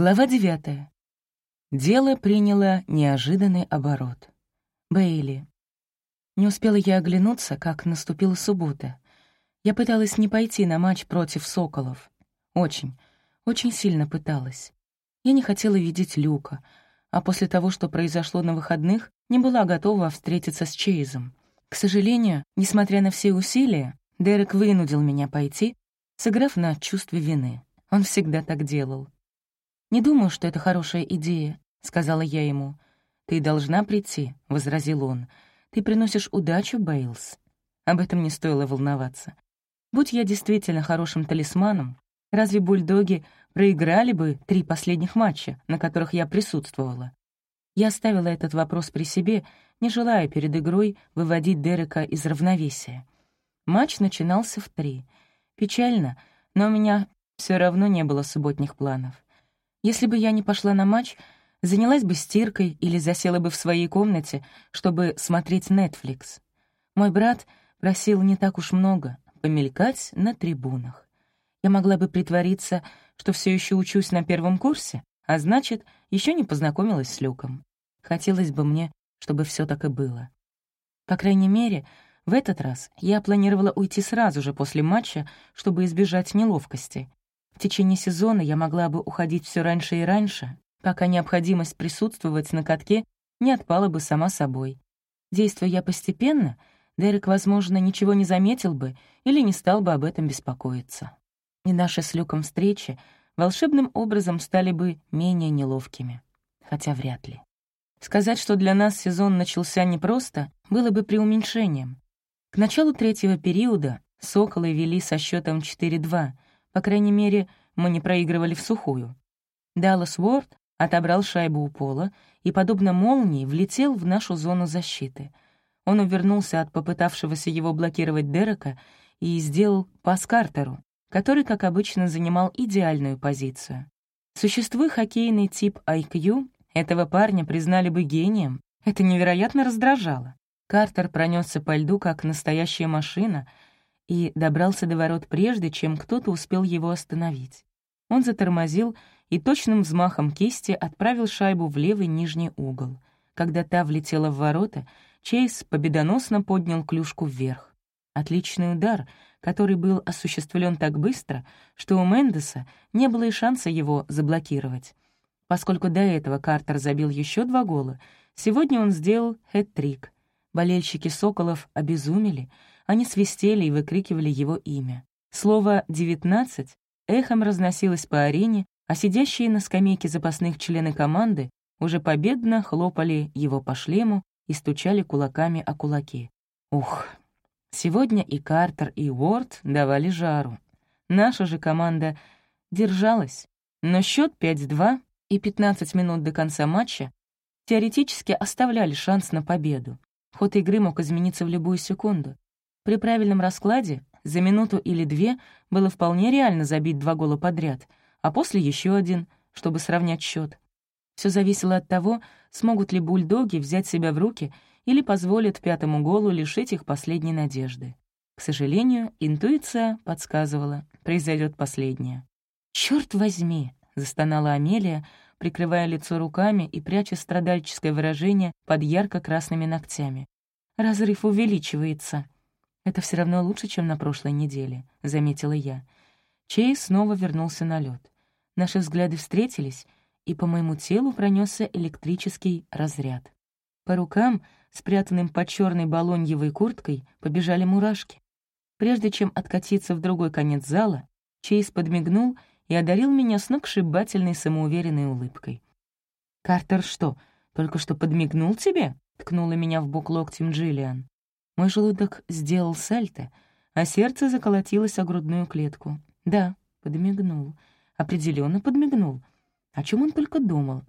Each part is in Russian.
Глава девятая. Дело приняло неожиданный оборот. Бейли. Не успела я оглянуться, как наступила суббота. Я пыталась не пойти на матч против «Соколов». Очень, очень сильно пыталась. Я не хотела видеть Люка, а после того, что произошло на выходных, не была готова встретиться с Чейзом. К сожалению, несмотря на все усилия, Дерек вынудил меня пойти, сыграв на чувстве вины. Он всегда так делал. «Не думаю, что это хорошая идея», — сказала я ему. «Ты должна прийти», — возразил он. «Ты приносишь удачу, Бейлс». Об этом не стоило волноваться. Будь я действительно хорошим талисманом, разве бульдоги проиграли бы три последних матча, на которых я присутствовала? Я оставила этот вопрос при себе, не желая перед игрой выводить Дерека из равновесия. Матч начинался в три. Печально, но у меня все равно не было субботних планов. Если бы я не пошла на матч, занялась бы стиркой или засела бы в своей комнате, чтобы смотреть Netflix. Мой брат просил не так уж много — помелькать на трибунах. Я могла бы притвориться, что все еще учусь на первом курсе, а значит, еще не познакомилась с Люком. Хотелось бы мне, чтобы все так и было. По крайней мере, в этот раз я планировала уйти сразу же после матча, чтобы избежать неловкости. В течение сезона я могла бы уходить все раньше и раньше, пока необходимость присутствовать на катке не отпала бы сама собой. Действуя я постепенно, Дерек, возможно, ничего не заметил бы или не стал бы об этом беспокоиться. И наши с Люком встречи волшебным образом стали бы менее неловкими. Хотя вряд ли. Сказать, что для нас сезон начался непросто, было бы преуменьшением. К началу третьего периода «Соколы» вели со счетом 4-2, по крайней мере, мы не проигрывали в сухую. Даллас Уорд отобрал шайбу у пола и, подобно молнии, влетел в нашу зону защиты. Он увернулся от попытавшегося его блокировать Дерека и сделал пас Картеру, который, как обычно, занимал идеальную позицию. Существуя хоккейный тип IQ, этого парня признали бы гением. Это невероятно раздражало. Картер пронесся по льду, как настоящая машина, и добрался до ворот прежде, чем кто-то успел его остановить. Он затормозил и точным взмахом кисти отправил шайбу в левый нижний угол. Когда та влетела в ворота, Чейз победоносно поднял клюшку вверх. Отличный удар, который был осуществлен так быстро, что у Мендеса не было и шанса его заблокировать. Поскольку до этого Картер забил еще два гола, сегодня он сделал хэт-трик. Болельщики «Соколов» обезумели, они свистели и выкрикивали его имя. Слово «девятнадцать» эхом разносилось по арене, а сидящие на скамейке запасных члены команды уже победно хлопали его по шлему и стучали кулаками о кулаки. Ух, сегодня и Картер, и Уорд давали жару. Наша же команда держалась, но счет 5-2 и 15 минут до конца матча теоретически оставляли шанс на победу. Ход игры мог измениться в любую секунду. При правильном раскладе за минуту или две было вполне реально забить два гола подряд, а после еще один, чтобы сравнять счет. Все зависело от того, смогут ли бульдоги взять себя в руки или позволят пятому голу лишить их последней надежды. К сожалению, интуиция подсказывала, произойдет последнее. Черт возьми!» — застонала Амелия, прикрывая лицо руками и пряча страдальческое выражение под ярко-красными ногтями. «Разрыв увеличивается». «Это все равно лучше, чем на прошлой неделе», — заметила я. Чей снова вернулся на лед. Наши взгляды встретились, и по моему телу пронесся электрический разряд. По рукам, спрятанным под черной балоньевой курткой, побежали мурашки. Прежде чем откатиться в другой конец зала, Чейз подмигнул — и одарил меня сногсшибательной самоуверенной улыбкой. «Картер что, только что подмигнул тебе?» — ткнула меня в бок локтем Джиллиан. Мой желудок сделал сальто, а сердце заколотилось о грудную клетку. Да, подмигнул. определенно подмигнул. О чем он только думал?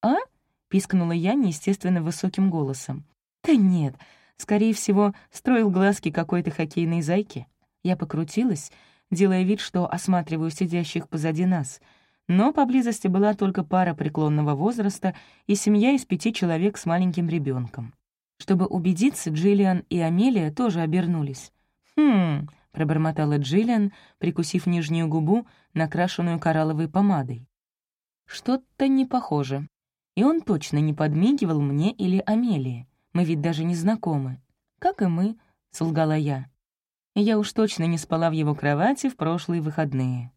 «А?» — пискнула я неестественно высоким голосом. «Да нет, скорее всего, строил глазки какой-то хоккейной зайки». Я покрутилась, делая вид, что осматриваю сидящих позади нас. Но поблизости была только пара преклонного возраста и семья из пяти человек с маленьким ребенком. Чтобы убедиться, Джиллиан и Амелия тоже обернулись. «Хм...» — пробормотала Джиллиан, прикусив нижнюю губу, накрашенную коралловой помадой. Что-то не похоже. И он точно не подмигивал мне или Амелии. Мы ведь даже не знакомы. Как и мы, — солгала я. Я уж точно не спала в его кровати в прошлые выходные.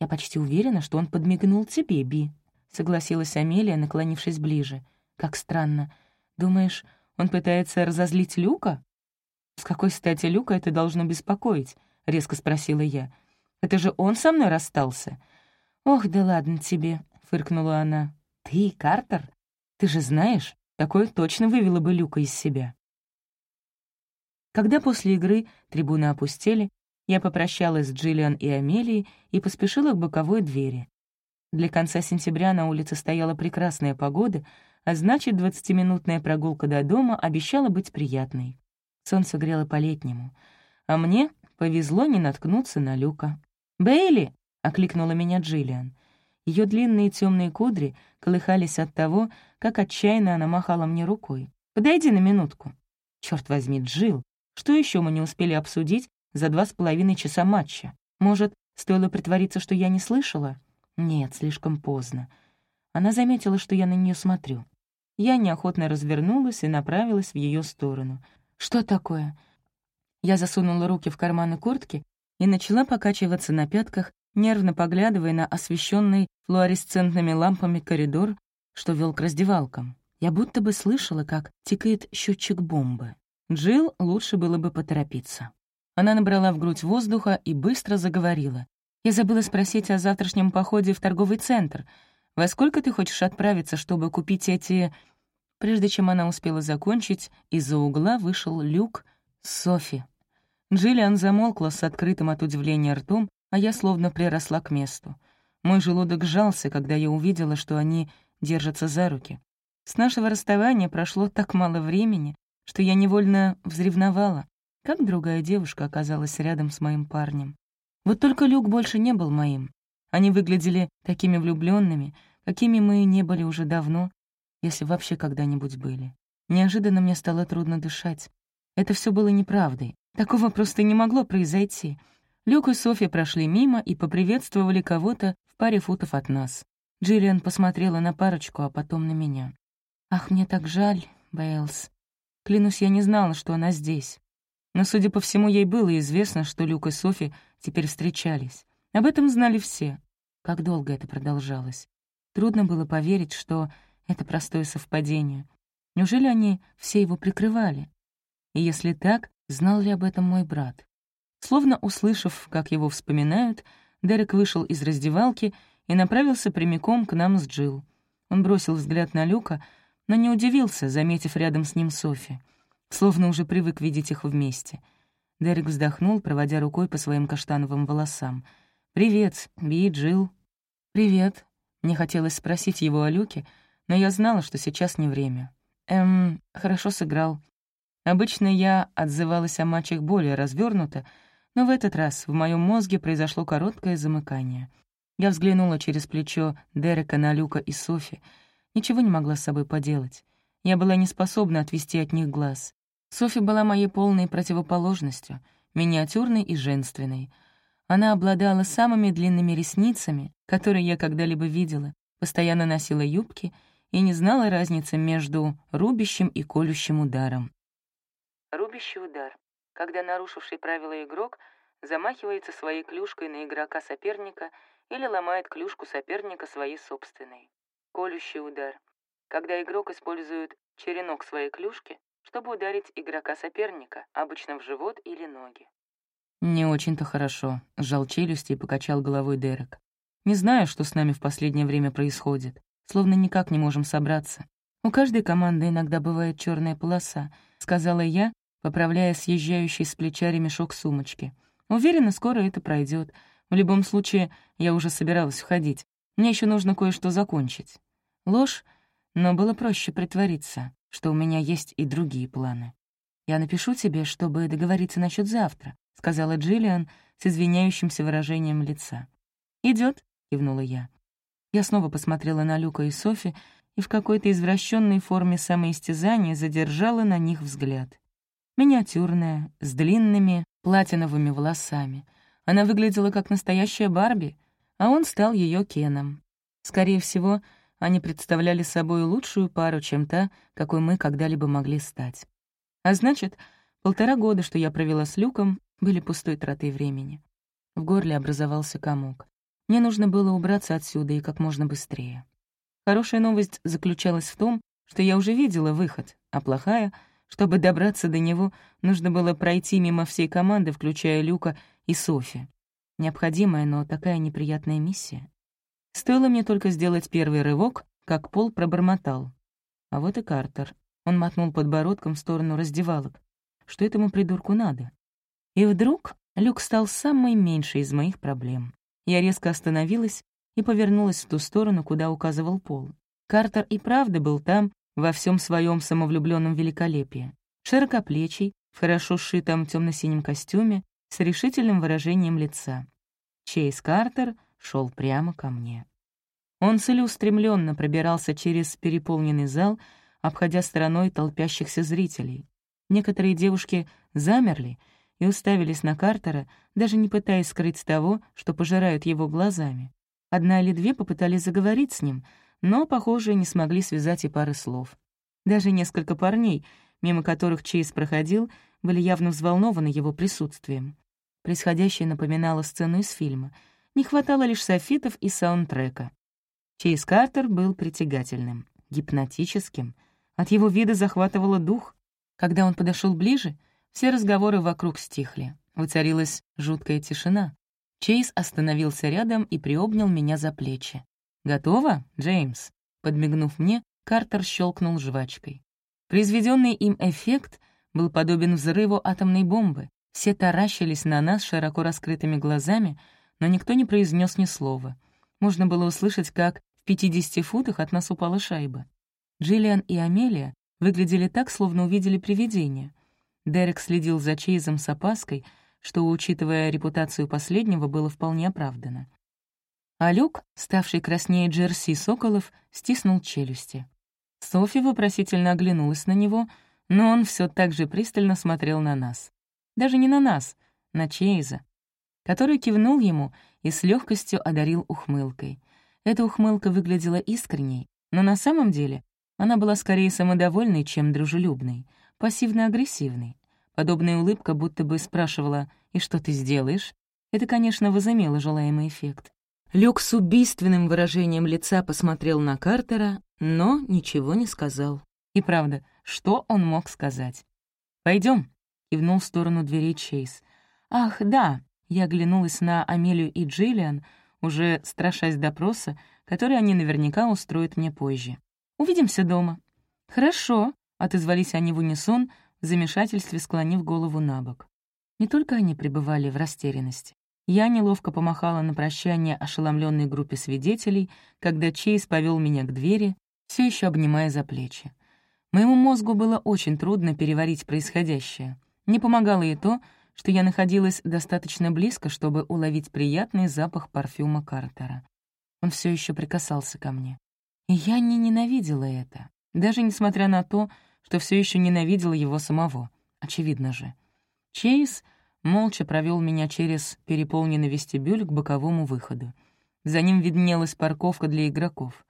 Я почти уверена, что он подмигнул тебе, Би, — согласилась Амелия, наклонившись ближе. Как странно. Думаешь, он пытается разозлить Люка? «С какой стати Люка это должно беспокоить?» — резко спросила я. «Это же он со мной расстался». «Ох, да ладно тебе», — фыркнула она. «Ты, Картер? Ты же знаешь, такое точно вывело бы Люка из себя». Когда после игры трибуны опустели, я попрощалась с Джиллиан и Амелией и поспешила к боковой двери. Для конца сентября на улице стояла прекрасная погода, а значит, двадцатиминутная прогулка до дома обещала быть приятной. Солнце грело по-летнему, а мне повезло не наткнуться на люка. «Бейли!» — окликнула меня Джиллиан. Ее длинные темные кудри колыхались от того, как отчаянно она махала мне рукой. «Подойди на минутку». Черт возьми, Джилл, что еще мы не успели обсудить за два с половиной часа матча? Может, стоило притвориться, что я не слышала? Нет, слишком поздно. Она заметила, что я на нее смотрю. Я неохотно развернулась и направилась в ее сторону. «Что такое?» Я засунула руки в карманы куртки и начала покачиваться на пятках, нервно поглядывая на освещенный флуоресцентными лампами коридор, что вел к раздевалкам. Я будто бы слышала, как тикает счетчик бомбы. Джилл лучше было бы поторопиться. Она набрала в грудь воздуха и быстро заговорила. «Я забыла спросить о завтрашнем походе в торговый центр. Во сколько ты хочешь отправиться, чтобы купить эти...» Прежде чем она успела закончить, из-за угла вышел Люк Софи. Джиллиан замолкла с открытым от удивления ртом, а я словно приросла к месту. Мой желудок сжался, когда я увидела, что они держатся за руки. С нашего расставания прошло так мало времени, что я невольно взревновала, как другая девушка оказалась рядом с моим парнем. Вот только Люк больше не был моим. Они выглядели такими влюбленными, какими мы не были уже давно, если вообще когда-нибудь были. Неожиданно мне стало трудно дышать. Это все было неправдой. Такого просто не могло произойти. Люк и Софья прошли мимо и поприветствовали кого-то в паре футов от нас. Джиллиан посмотрела на парочку, а потом на меня. «Ах, мне так жаль, Бейлс. Клянусь, я не знала, что она здесь. Но, судя по всему, ей было известно, что Люк и Софи теперь встречались. Об этом знали все. Как долго это продолжалось. Трудно было поверить, что это простое совпадение. Неужели они все его прикрывали? И если так, знал ли об этом мой брат? Словно услышав, как его вспоминают, Дерек вышел из раздевалки и направился прямиком к нам с Джилл. Он бросил взгляд на Люка, но не удивился, заметив рядом с ним Софи. Словно уже привык видеть их вместе. Дерек вздохнул, проводя рукой по своим каштановым волосам. «Привет, Би, Джилл». «Привет». Мне хотелось спросить его о Люке, но я знала, что сейчас не время. Эм, хорошо сыграл. Обычно я отзывалась о матчах более развернуто, но в этот раз в моем мозге произошло короткое замыкание. Я взглянула через плечо Дерека на Люка и Софи. Ничего не могла с собой поделать. Я была не способна отвести от них глаз. Софи была моей полной противоположностью, миниатюрной и женственной. Она обладала самыми длинными ресницами, которые я когда-либо видела, постоянно носила юбки — и не знала разницы между рубящим и колющим ударом. Рубящий удар. Когда нарушивший правила игрок замахивается своей клюшкой на игрока соперника или ломает клюшку соперника своей собственной. Колющий удар. Когда игрок использует черенок своей клюшки, чтобы ударить игрока соперника, обычно в живот или ноги. «Не очень-то хорошо», — сжал челюсти и покачал головой Дерек. «Не знаю, что с нами в последнее время происходит словно никак не можем собраться. У каждой команды иногда бывает черная полоса», — сказала я, поправляя съезжающий с плеча ремешок сумочки. «Уверена, скоро это пройдет. В любом случае, я уже собиралась уходить. Мне еще нужно кое-что закончить». Ложь, но было проще притвориться, что у меня есть и другие планы. «Я напишу тебе, чтобы договориться насчет завтра», — сказала Джиллиан с извиняющимся выражением лица. Идет, кивнула я. Я снова посмотрела на Люка и Софи и в какой-то извращенной форме самоистязания задержала на них взгляд. Миниатюрная, с длинными платиновыми волосами. Она выглядела как настоящая Барби, а он стал ее Кеном. Скорее всего, они представляли собой лучшую пару, чем та, какой мы когда-либо могли стать. А значит, полтора года, что я провела с Люком, были пустой тратой времени. В горле образовался комок. Мне нужно было убраться отсюда и как можно быстрее. Хорошая новость заключалась в том, что я уже видела выход, а плохая — чтобы добраться до него, нужно было пройти мимо всей команды, включая Люка и Софи. Необходимая, но такая неприятная миссия. Стоило мне только сделать первый рывок, как Пол пробормотал. А вот и Картер. Он мотнул подбородком в сторону раздевалок. Что этому придурку надо? И вдруг Люк стал самой меньшей из моих проблем. Я резко остановилась и повернулась в ту сторону, куда указывал Пол. Картер и правда был там, во всем своем самовлюбленном великолепии. Широкоплечий, в хорошо сшитом темно синем костюме, с решительным выражением лица. Чейз Картер шел прямо ко мне. Он целеустремленно пробирался через переполненный зал, обходя стороной толпящихся зрителей. Некоторые девушки замерли и уставились на Картера, даже не пытаясь скрыть того, что пожирают его глазами. Одна или две попытались заговорить с ним — но, похоже, не смогли связать и пары слов. Даже несколько парней, мимо которых Чейз проходил, были явно взволнованы его присутствием. Происходящее напоминало сцену из фильма. Не хватало лишь софитов и саундтрека. Чейз Картер был притягательным, гипнотическим. От его вида захватывало дух. Когда он подошел ближе, все разговоры вокруг стихли. Воцарилась жуткая тишина. Чейз остановился рядом и приобнял меня за плечи. «Готово, Джеймс?» Подмигнув мне, Картер щелкнул жвачкой. Произведенный им эффект был подобен взрыву атомной бомбы. Все таращились на нас широко раскрытыми глазами, но никто не произнес ни слова. Можно было услышать, как в 50 футах от нас упала шайба. Джиллиан и Амелия выглядели так, словно увидели привидение. Дерек следил за Чейзом с опаской, что, учитывая репутацию последнего, было вполне оправдано а Люк, ставший краснее Джерси Соколов, стиснул челюсти. Софи вопросительно оглянулась на него, но он все так же пристально смотрел на нас. Даже не на нас, на Чейза, который кивнул ему и с легкостью одарил ухмылкой. Эта ухмылка выглядела искренней, но на самом деле она была скорее самодовольной, чем дружелюбной, пассивно-агрессивной. Подобная улыбка будто бы спрашивала «И что ты сделаешь?» Это, конечно, возымело желаемый эффект. Люк с убийственным выражением лица посмотрел на Картера, но ничего не сказал. И правда, что он мог сказать? Пойдем, кивнул в сторону дверей Чейз. «Ах, да!» — я оглянулась на Амелию и Джиллиан, уже страшась допроса, который они наверняка устроят мне позже. «Увидимся дома». «Хорошо», — отозвались они в унисон, в замешательстве склонив голову на бок. Не только они пребывали в растерянности. Я неловко помахала на прощание ошеломленной группе свидетелей, когда Чейз повел меня к двери, все еще обнимая за плечи. Моему мозгу было очень трудно переварить происходящее. Не помогало и то, что я находилась достаточно близко, чтобы уловить приятный запах парфюма Картера. Он все еще прикасался ко мне. И я не ненавидела это, даже несмотря на то, что все еще ненавидела его самого. Очевидно же. Чейз молча провел меня через переполненный вестибюль к боковому выходу. За ним виднелась парковка для игроков.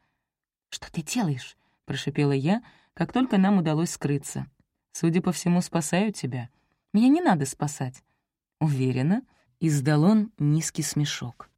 «Что ты делаешь?» — прошипела я, как только нам удалось скрыться. «Судя по всему, спасаю тебя. Меня не надо спасать». «Уверена?» — издал он низкий смешок.